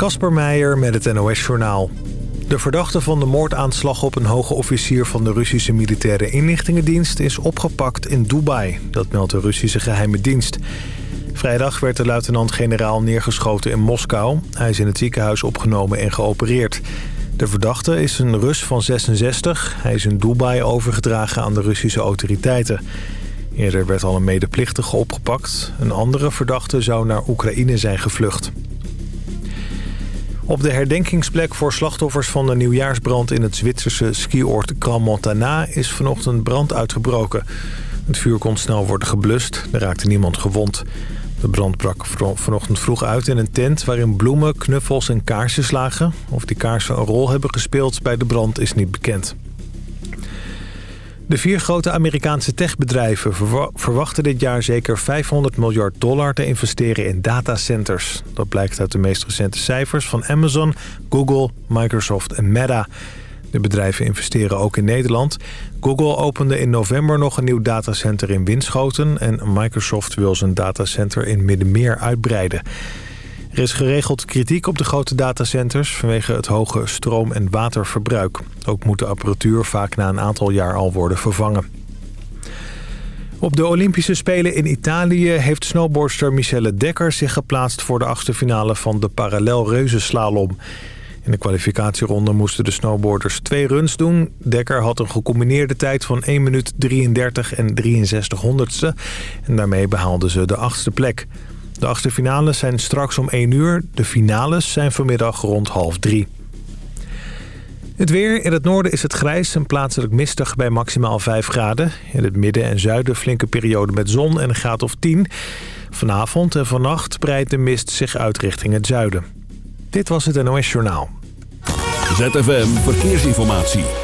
Kasper Meijer met het NOS-journaal. De verdachte van de moordaanslag op een hoge officier van de Russische militaire inlichtingendienst is opgepakt in Dubai. Dat meldt de Russische geheime dienst. Vrijdag werd de luitenant-generaal neergeschoten in Moskou. Hij is in het ziekenhuis opgenomen en geopereerd. De verdachte is een Rus van 66. Hij is in Dubai overgedragen aan de Russische autoriteiten. Eerder werd al een medeplichtige opgepakt. Een andere verdachte zou naar Oekraïne zijn gevlucht. Op de herdenkingsplek voor slachtoffers van de nieuwjaarsbrand in het Zwitserse skioord Grand Montana is vanochtend brand uitgebroken. Het vuur kon snel worden geblust, er raakte niemand gewond. De brand brak vanochtend vroeg uit in een tent waarin bloemen, knuffels en kaarsen slagen. Of die kaarsen een rol hebben gespeeld bij de brand is niet bekend. De vier grote Amerikaanse techbedrijven verwachten dit jaar zeker 500 miljard dollar te investeren in datacenters. Dat blijkt uit de meest recente cijfers van Amazon, Google, Microsoft en Meta. De bedrijven investeren ook in Nederland. Google opende in november nog een nieuw datacenter in Winschoten... en Microsoft wil zijn datacenter in Middenmeer uitbreiden. Er is geregeld kritiek op de grote datacenters vanwege het hoge stroom- en waterverbruik. Ook moet de apparatuur vaak na een aantal jaar al worden vervangen. Op de Olympische Spelen in Italië heeft snowboardster Michelle Dekker zich geplaatst voor de achtste finale van de parallel reuzenslalom. In de kwalificatieronde moesten de snowboarders twee runs doen. Dekker had een gecombineerde tijd van 1 minuut 33 en 63 honderdste. En daarmee behaalden ze de achtste plek. De achtste finales zijn straks om 1 uur. De finales zijn vanmiddag rond half 3. Het weer. In het noorden is het grijs en plaatselijk mistig bij maximaal 5 graden. In het midden en zuiden flinke periode met zon en een graad of 10. Vanavond en vannacht breidt de mist zich uit richting het zuiden. Dit was het NOS Journaal. ZFM Verkeersinformatie.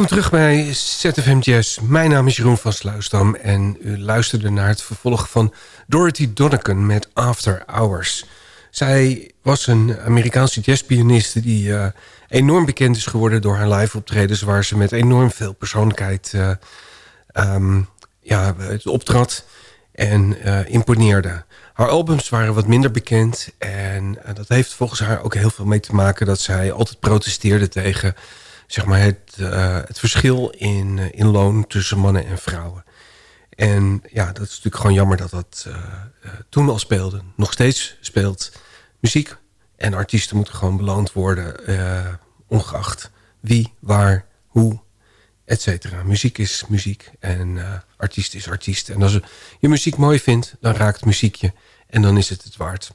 Welkom terug bij ZFM Jazz. Mijn naam is Jeroen van Sluisdam en u luisterde naar het vervolg van Dorothy Donegan met After Hours. Zij was een Amerikaanse jazzpianiste die uh, enorm bekend is geworden door haar live optredens... waar ze met enorm veel persoonlijkheid uh, um, ja, optrad en uh, imponeerde. Haar albums waren wat minder bekend en dat heeft volgens haar ook heel veel mee te maken... dat zij altijd protesteerde tegen zeg maar het, uh, het verschil in, uh, in loon tussen mannen en vrouwen. En ja, dat is natuurlijk gewoon jammer dat dat uh, toen al speelde. Nog steeds speelt muziek. En artiesten moeten gewoon beloond worden. ongeacht wie, waar, hoe, et cetera. Muziek is muziek. En artiest is artiest. En als je muziek mooi vindt, dan raakt muziek je. En dan is het het waard.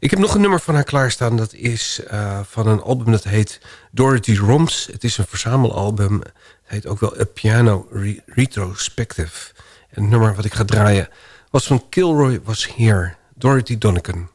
Ik heb nog een nummer van haar klaarstaan. Dat is uh, van een album dat heet Dorothy Roms. Het is een verzamelalbum. Het heet ook wel A Piano Re Retrospective. En het nummer wat ik ga draaien was van Kilroy Was Here. Dorothy Donegan.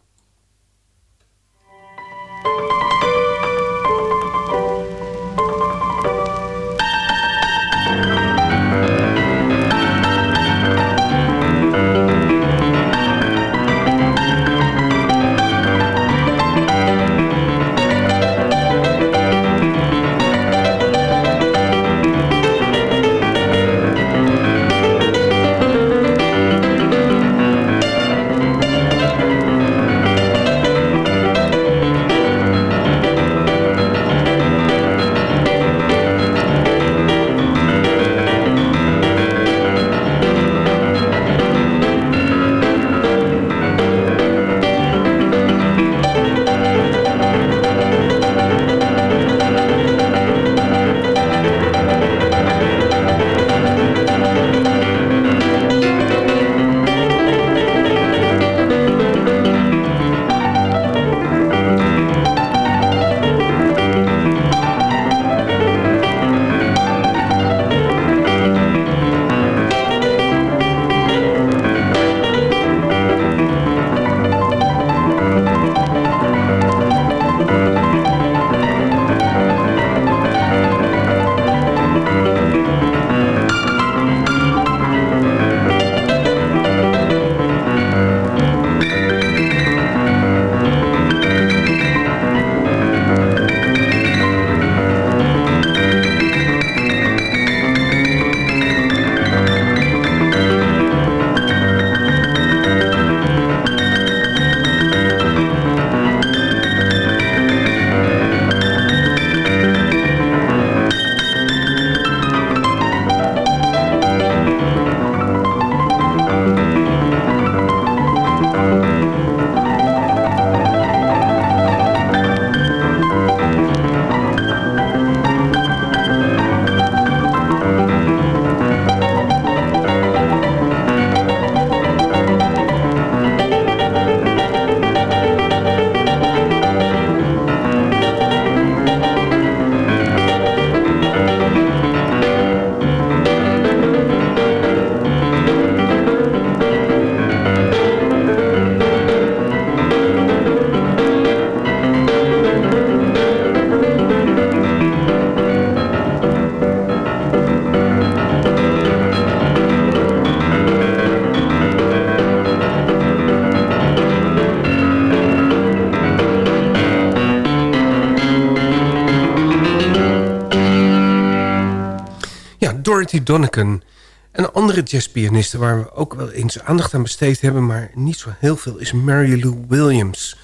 Dorothy Donegan. Een andere jazzpianiste waar we ook wel eens aandacht aan besteed hebben... maar niet zo heel veel, is Mary Lou Williams.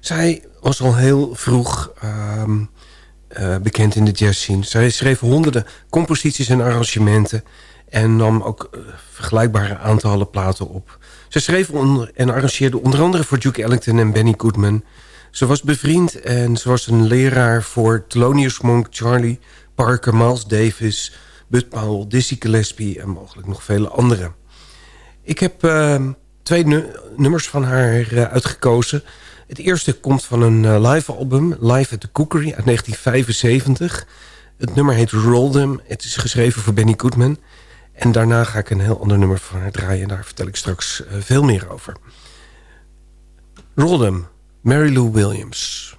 Zij was al heel vroeg uh, uh, bekend in de jazzscene. Zij schreef honderden composities en arrangementen... en nam ook uh, vergelijkbare aantallen platen op. Zij schreef en arrangeerde onder andere voor Duke Ellington en Benny Goodman... Ze was bevriend en ze was een leraar voor Thelonious Monk, Charlie Parker, Miles Davis... Bud Powell, Dizzy Gillespie en mogelijk nog vele anderen. Ik heb uh, twee nu nummers van haar uh, uitgekozen. Het eerste komt van een uh, live album, Live at the Cookery uit 1975. Het nummer heet Roll Them. Het is geschreven voor Benny Goodman. En daarna ga ik een heel ander nummer van haar draaien. En daar vertel ik straks uh, veel meer over. Roll Them, Mary Lou Williams.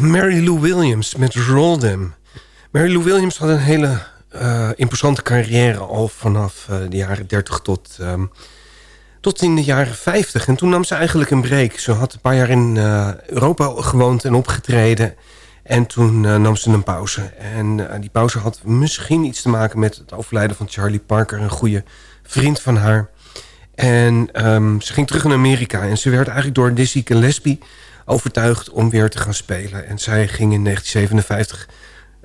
Mary Lou Williams met Roll Them. Mary Lou Williams had een hele uh, imposante carrière... al vanaf uh, de jaren 30 tot, um, tot in de jaren 50. En toen nam ze eigenlijk een break. Ze had een paar jaar in uh, Europa gewoond en opgetreden... En toen nam ze een pauze. En die pauze had misschien iets te maken met het overlijden van Charlie Parker... een goede vriend van haar. En um, ze ging terug naar Amerika. En ze werd eigenlijk door Dizzy Gillespie overtuigd om weer te gaan spelen. En zij ging in 1957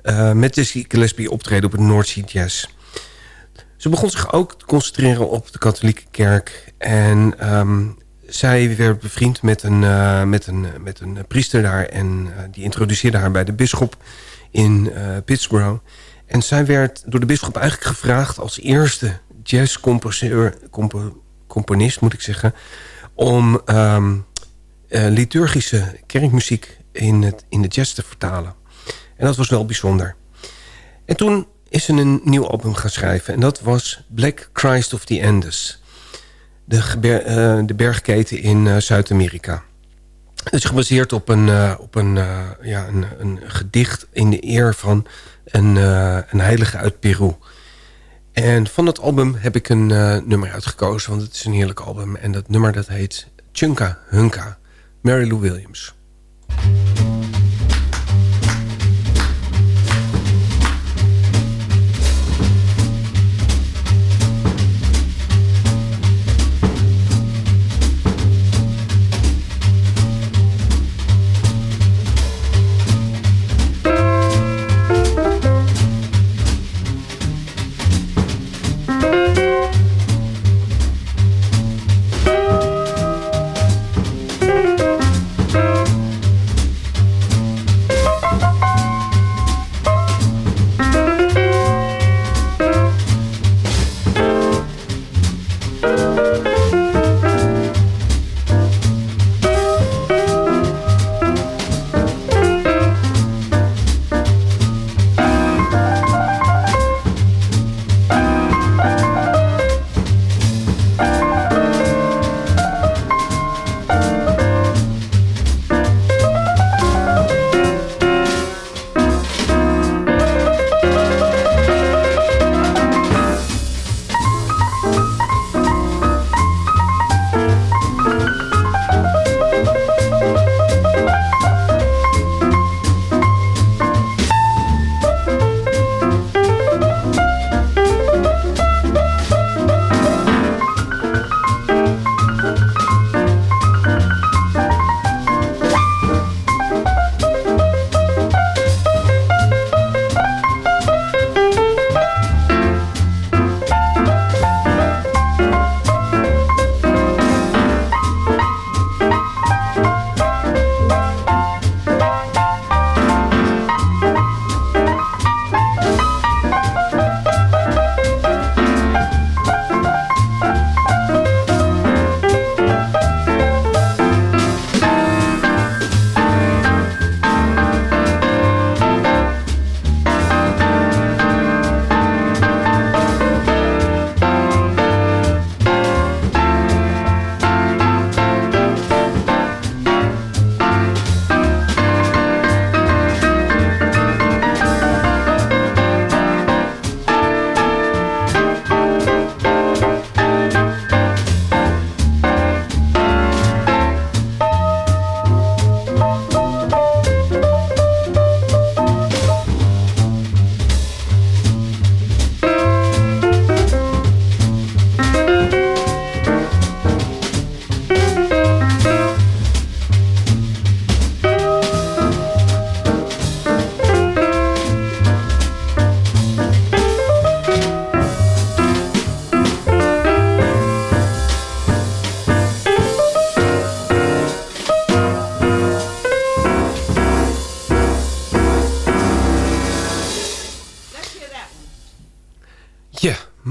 uh, met Dizzy Gillespie optreden op het North Sea Jazz. Ze begon zich ook te concentreren op de katholieke kerk. En um, zij werd bevriend met een, uh, met een, met een priester daar. En uh, die introduceerde haar bij de bisschop in Pittsburgh. En zij werd door de bisschop eigenlijk gevraagd als eerste jazzcomponist, moet ik zeggen... om uh, liturgische kerkmuziek in, het, in de jazz te vertalen. En dat was wel bijzonder. En toen is ze een nieuw album gaan schrijven. En dat was Black Christ of the Andes. De, uh, de bergketen in uh, Zuid-Amerika. Het is gebaseerd op een, op een, ja, een, een, gedicht in de eer van een, een heilige uit Peru. En van dat album heb ik een nummer uitgekozen, want het is een heerlijk album. En dat nummer dat heet Chunka Hunka. Mary Lou Williams.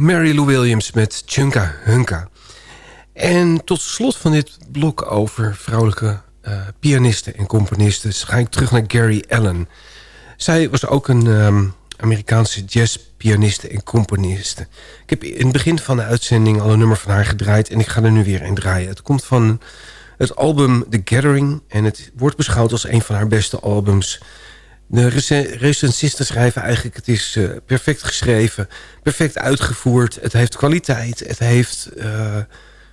Mary Lou Williams met Chunka Hunka. En tot slot van dit blok over vrouwelijke uh, pianisten en componisten... ga ik terug naar Gary Allen. Zij was ook een um, Amerikaanse jazzpianiste en componiste. Ik heb in het begin van de uitzending al een nummer van haar gedraaid... en ik ga er nu weer een draaien. Het komt van het album The Gathering... en het wordt beschouwd als een van haar beste albums. De recensisten schrijven eigenlijk... het is uh, perfect geschreven, perfect uitgevoerd... het heeft kwaliteit, het heeft uh,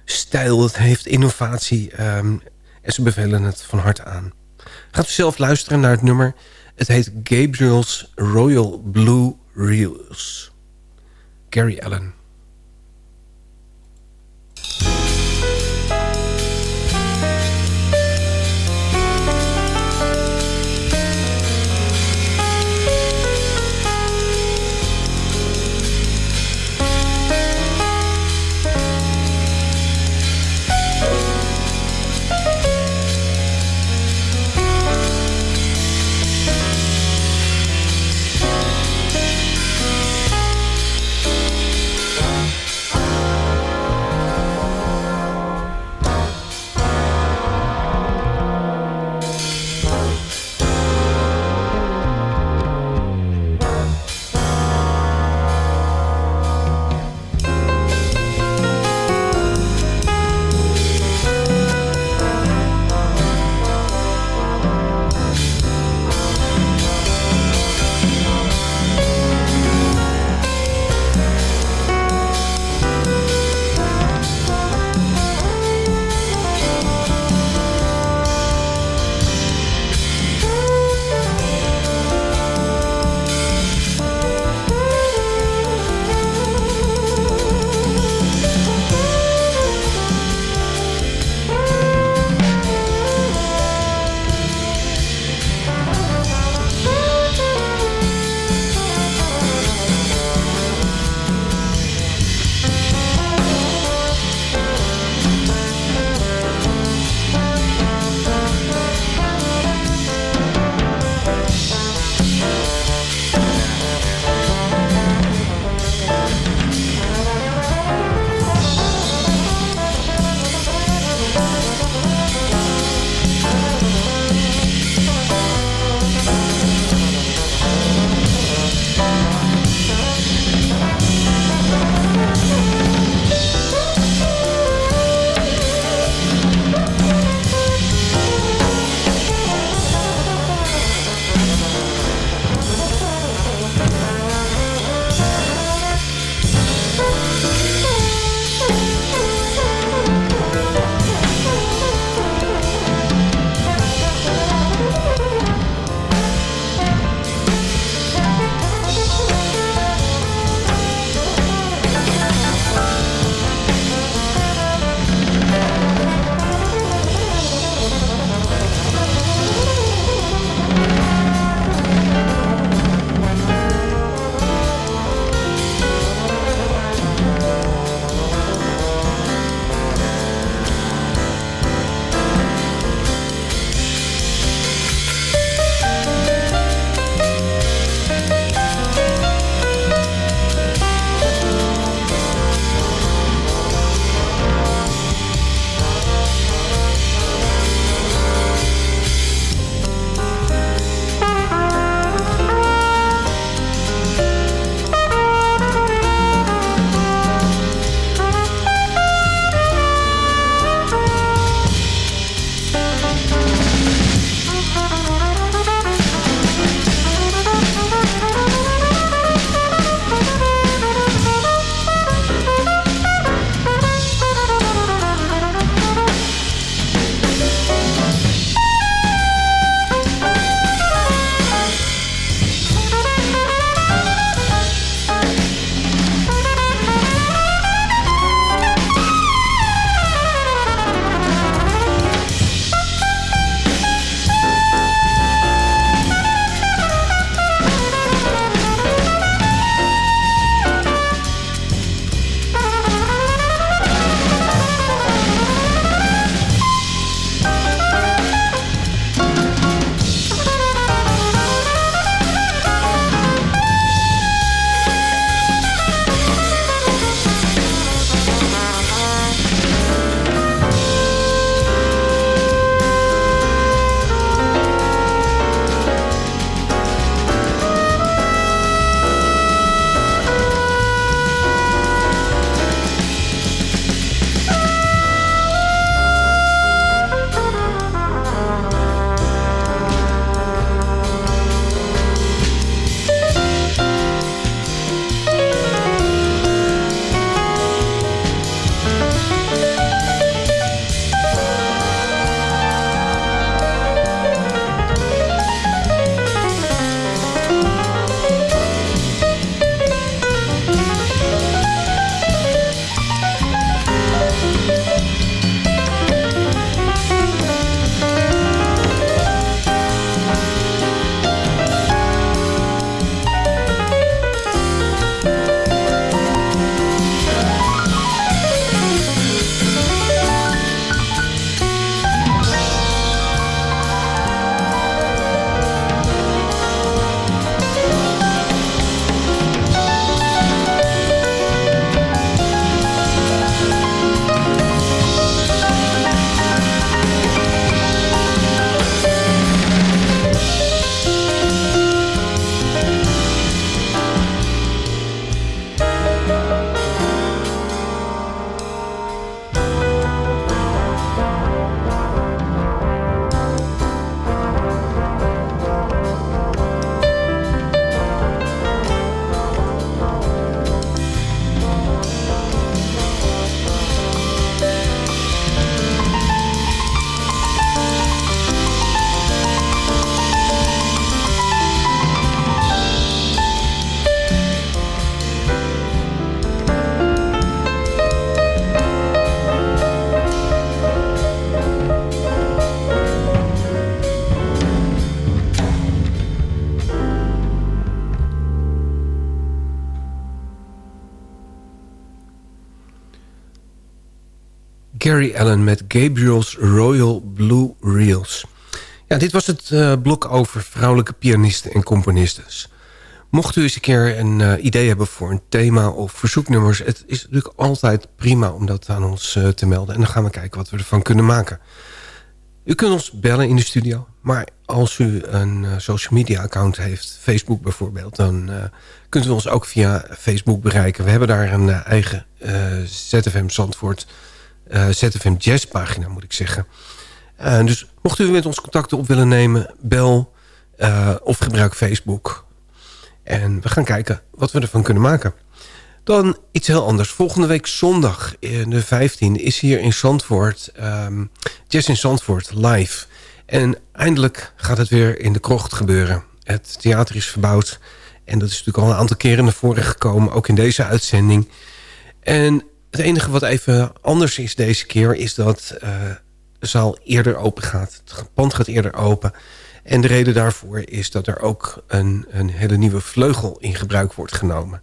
stijl, het heeft innovatie... Um, en ze bevelen het van harte aan. Gaat u zelf luisteren naar het nummer. Het heet Gabriel's Royal Blue Reels. Gary Allen. Carrie Allen met Gabriel's Royal Blue Reels. Ja, dit was het uh, blok over vrouwelijke pianisten en componisten. Mocht u eens een keer een uh, idee hebben voor een thema of verzoeknummers... het is natuurlijk altijd prima om dat aan ons uh, te melden. En dan gaan we kijken wat we ervan kunnen maken. U kunt ons bellen in de studio. Maar als u een social media account heeft, Facebook bijvoorbeeld... dan kunt u ons ook via Facebook bereiken. We hebben daar een eigen ZFM Zandvoort... ZFM Jazz pagina, moet ik zeggen... Uh, dus mocht u met ons contacten op willen nemen, bel uh, of gebruik Facebook. En we gaan kijken wat we ervan kunnen maken. Dan iets heel anders. Volgende week zondag, de 15 is hier in Zandvoort... Um, Jazz in Zandvoort live. En eindelijk gaat het weer in de krocht gebeuren. Het theater is verbouwd. En dat is natuurlijk al een aantal keren naar voren gekomen. Ook in deze uitzending. En het enige wat even anders is deze keer... is dat uh, de zaal eerder open gaat. Het pand gaat eerder open. En de reden daarvoor is dat er ook een, een hele nieuwe vleugel in gebruik wordt genomen.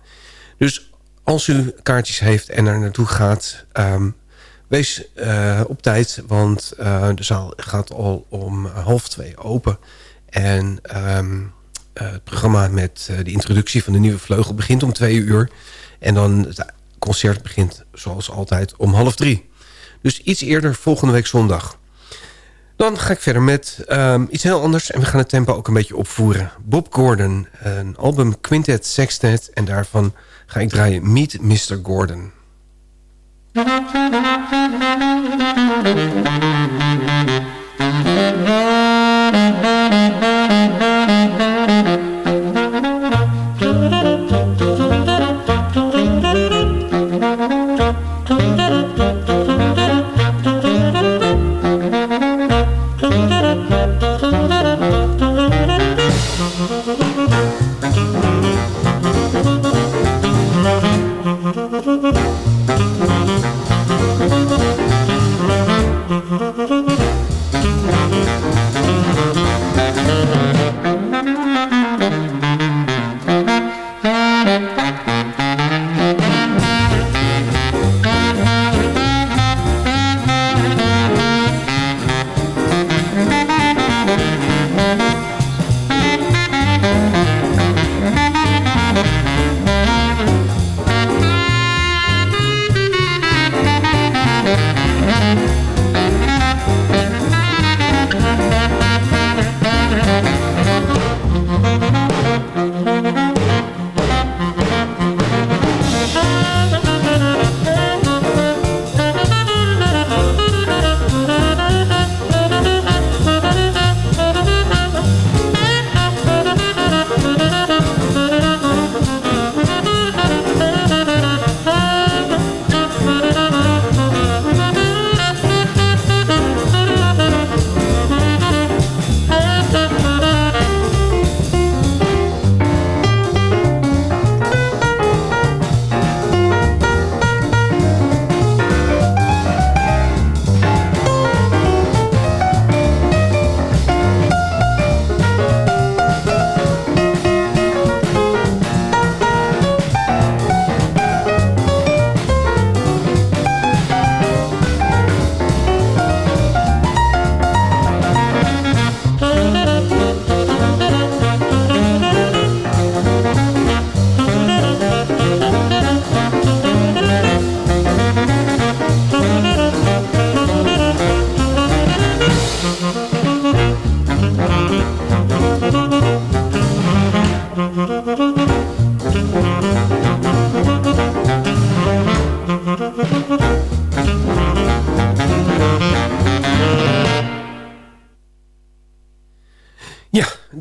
Dus als u kaartjes heeft en er naartoe gaat... Um, wees uh, op tijd, want uh, de zaal gaat al om half twee open. En uh, het programma met de introductie van de nieuwe vleugel begint om twee uur. En dan het concert begint zoals altijd om half drie. Dus iets eerder volgende week zondag. Dan ga ik verder met um, iets heel anders. En we gaan het tempo ook een beetje opvoeren. Bob Gordon, een album Quintet Sextet. En daarvan ga ik draaien Meet Mr. Gordon.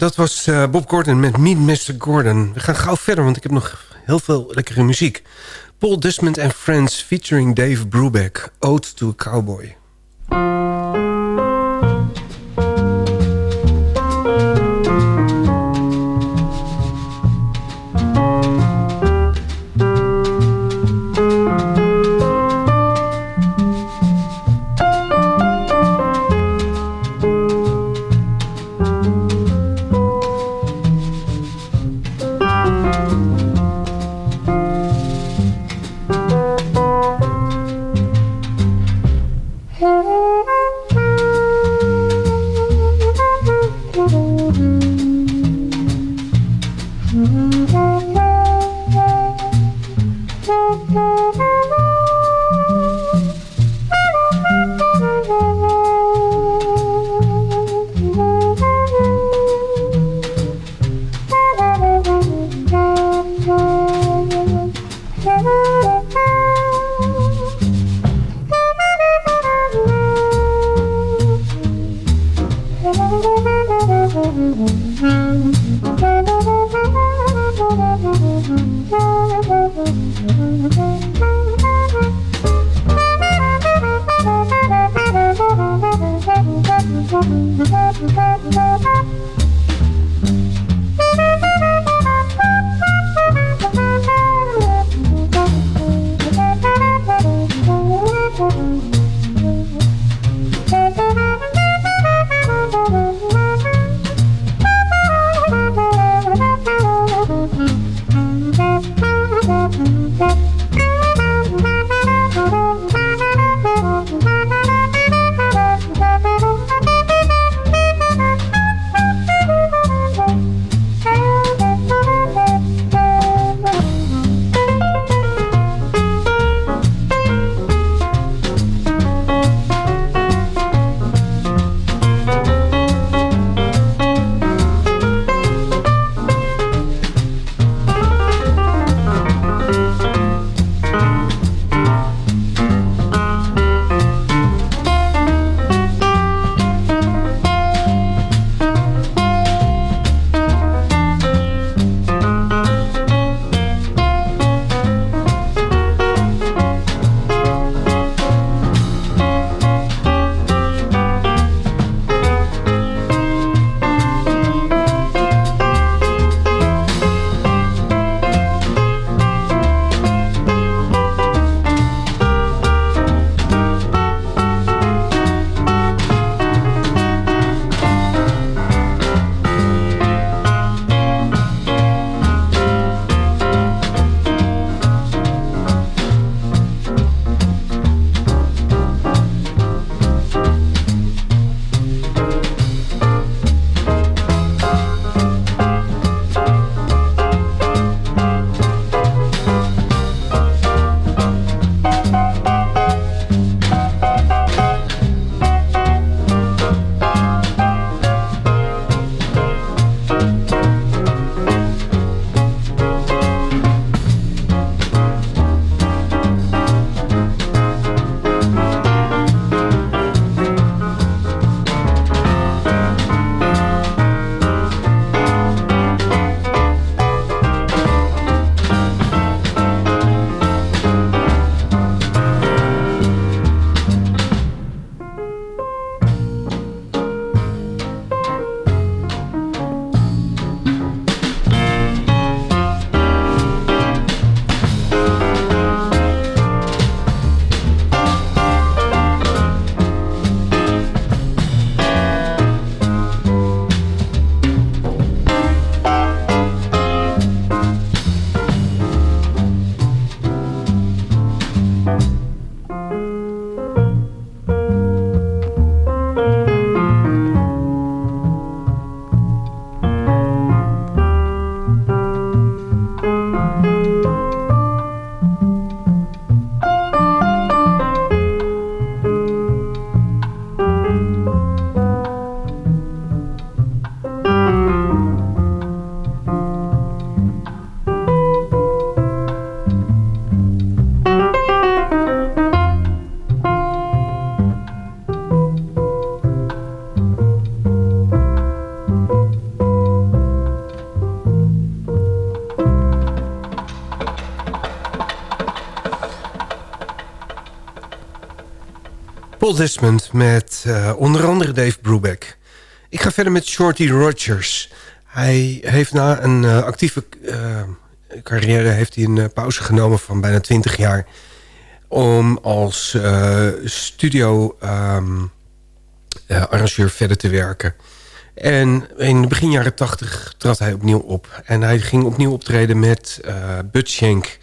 Dat was uh, Bob Gordon met Meet Mr. Gordon. We gaan gauw verder, want ik heb nog heel veel lekkere muziek. Paul Desmond and Friends featuring Dave Brubeck. Ode to a Cowboy. Paul met uh, onder andere Dave Brubeck. Ik ga verder met Shorty Rogers. Hij heeft na een uh, actieve uh, carrière heeft hij een pauze genomen van bijna 20 jaar... om als studio um, arrangeur verder te werken. En in de begin jaren 80 trad hij opnieuw op. En hij ging opnieuw optreden met Bud Schenk...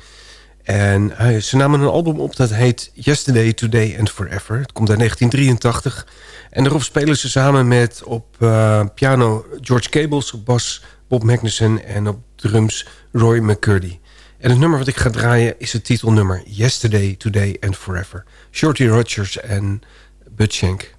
En hij, ze namen een album op dat heet Yesterday, Today and Forever. Het komt uit 1983. En daarop spelen ze samen met op uh, piano George Cables, op bas Bob Magnuson en op drums Roy McCurdy. En het nummer wat ik ga draaien is het titelnummer Yesterday, Today and Forever. Shorty Rogers en Bud Shank.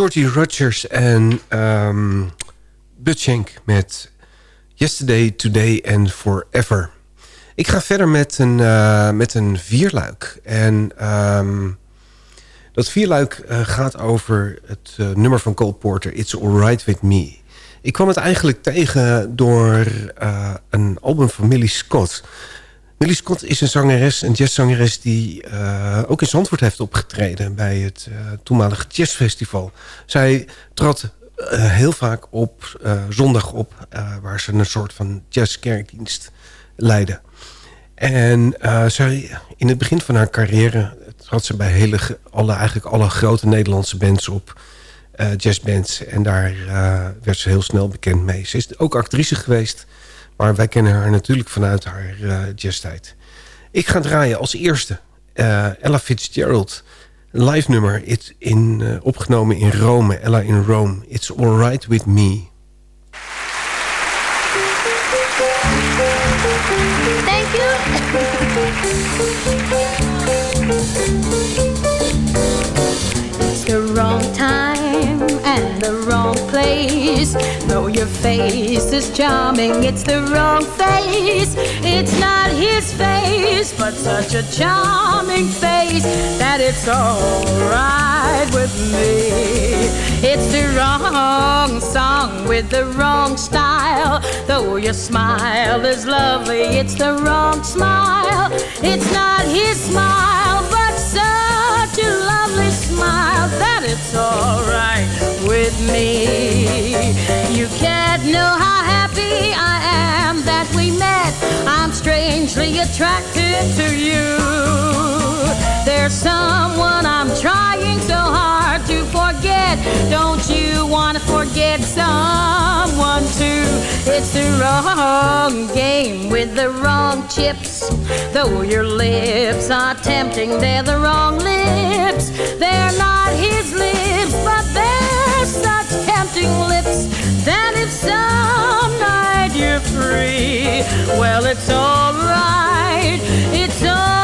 Shorty Rogers en um, Butchenk met Yesterday, Today and Forever. Ik ga verder met een, uh, met een vierluik. En um, dat vierluik uh, gaat over het uh, nummer van Cole Porter... It's Alright With Me. Ik kwam het eigenlijk tegen door een album van Millie Scott... Millie Scott is een zangeres, een jazzzangeres... die uh, ook in Zandvoort heeft opgetreden bij het uh, toenmalige jazzfestival. Zij trad uh, heel vaak op zondag op... waar ze een soort van jazzkerkdienst leidde. En zij, in het begin van haar carrière... trad ze bij hele, alle, eigenlijk alle grote Nederlandse bands op... jazzbands. En daar werd ze heel snel bekend mee. Ze is ook actrice geweest... Maar wij kennen haar natuurlijk vanuit haar uh, jazztijd. Ik ga draaien als eerste uh, Ella Fitzgerald. Een live nummer It in, uh, opgenomen in Rome. Ella in Rome. It's Alright With Me. Place. Though your face is charming, it's the wrong face. It's not his face, but such a charming face that it's alright with me. It's the wrong song with the wrong style. Though your smile is lovely, it's the wrong smile. It's not his smile, but such a lovely smile that it's alright with me. You can't know how happy I am that we met. I'm strangely attracted to you. There's someone I'm trying so hard to forget. Don't you want to forget someone too? It's the wrong game with the wrong chips. Though your lips are tempting, they're the wrong lips. They're not his lips, but they're such tempting lips that if some night you're free, well, it's alright. It's alright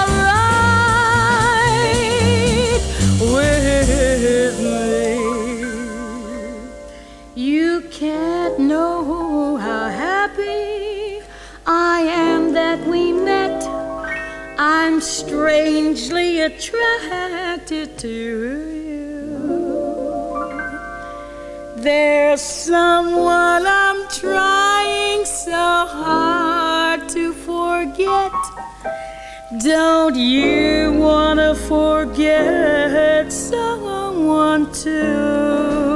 can't know how happy I am that we met. I'm strangely attracted to you. There's someone I'm trying so hard to forget. Don't you wanna forget someone too?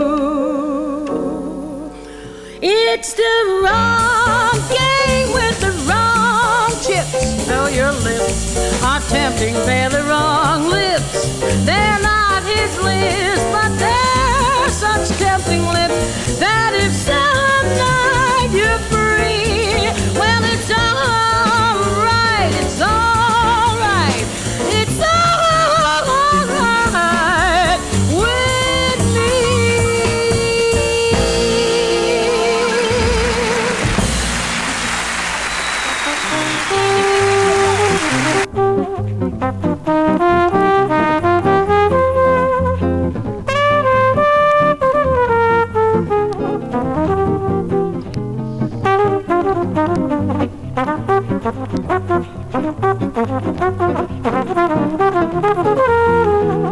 It's the wrong game with the wrong chips. Though your lips are tempting, they're the wrong lips. They're not his lips, but they're such tempting lips that if some Thank you.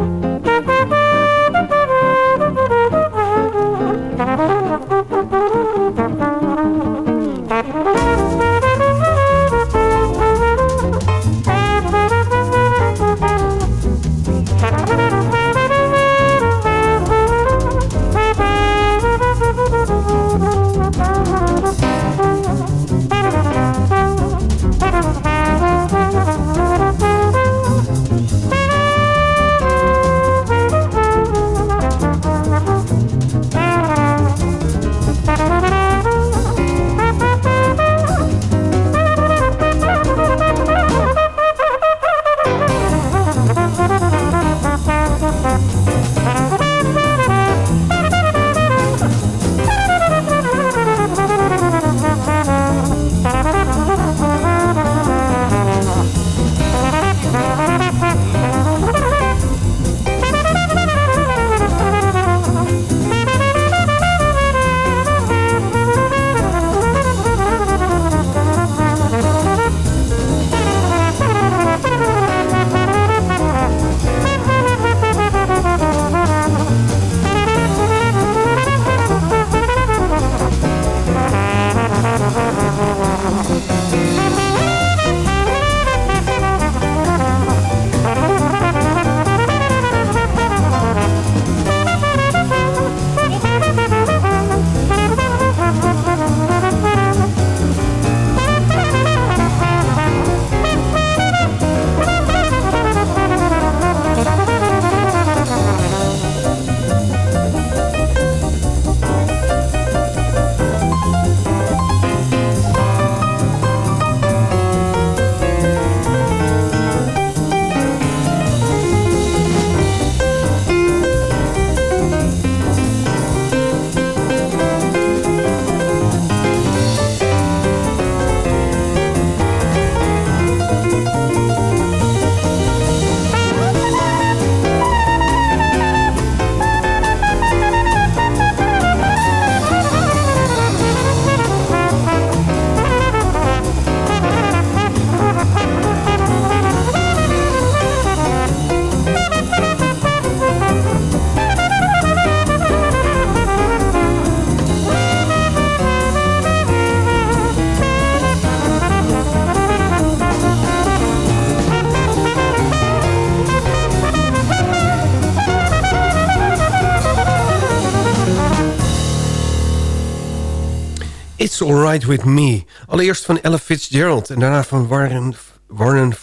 It's Alright With Me. Allereerst van Ella Fitzgerald en daarna van Warren, Warren.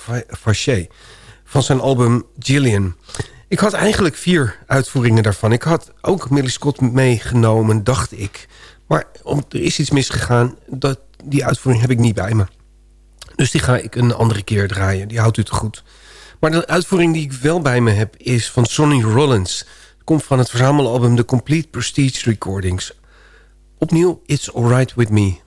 Van zijn album Gillian. Ik had eigenlijk vier uitvoeringen daarvan. Ik had ook Millie Scott meegenomen, dacht ik. Maar er is iets misgegaan. Dat, die uitvoering heb ik niet bij me. Dus die ga ik een andere keer draaien. Die houdt u te goed. Maar de uitvoering die ik wel bij me heb is van Sonny Rollins. Komt van het verzamelalbum The Complete Prestige Recordings. Opnieuw It's Alright With Me.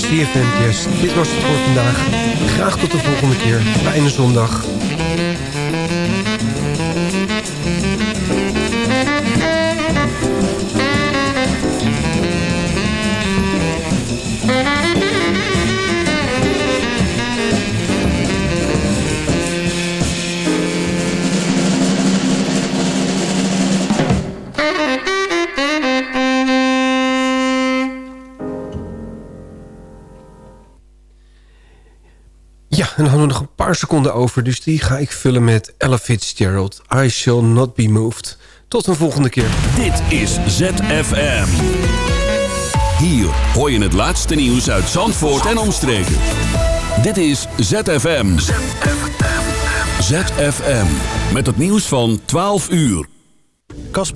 Naar CFM Jazz. Dit was het voor vandaag. Graag tot de volgende keer. Fijne zondag. Paar seconden over... dus die ga ik vullen met Ella Fitzgerald. I shall not be moved. Tot een volgende keer. Dit is ZFM. Hier hoor je het laatste nieuws uit Zandvoort en omstreken. Dit is ZFM. ZFM. Met het nieuws van 12 uur.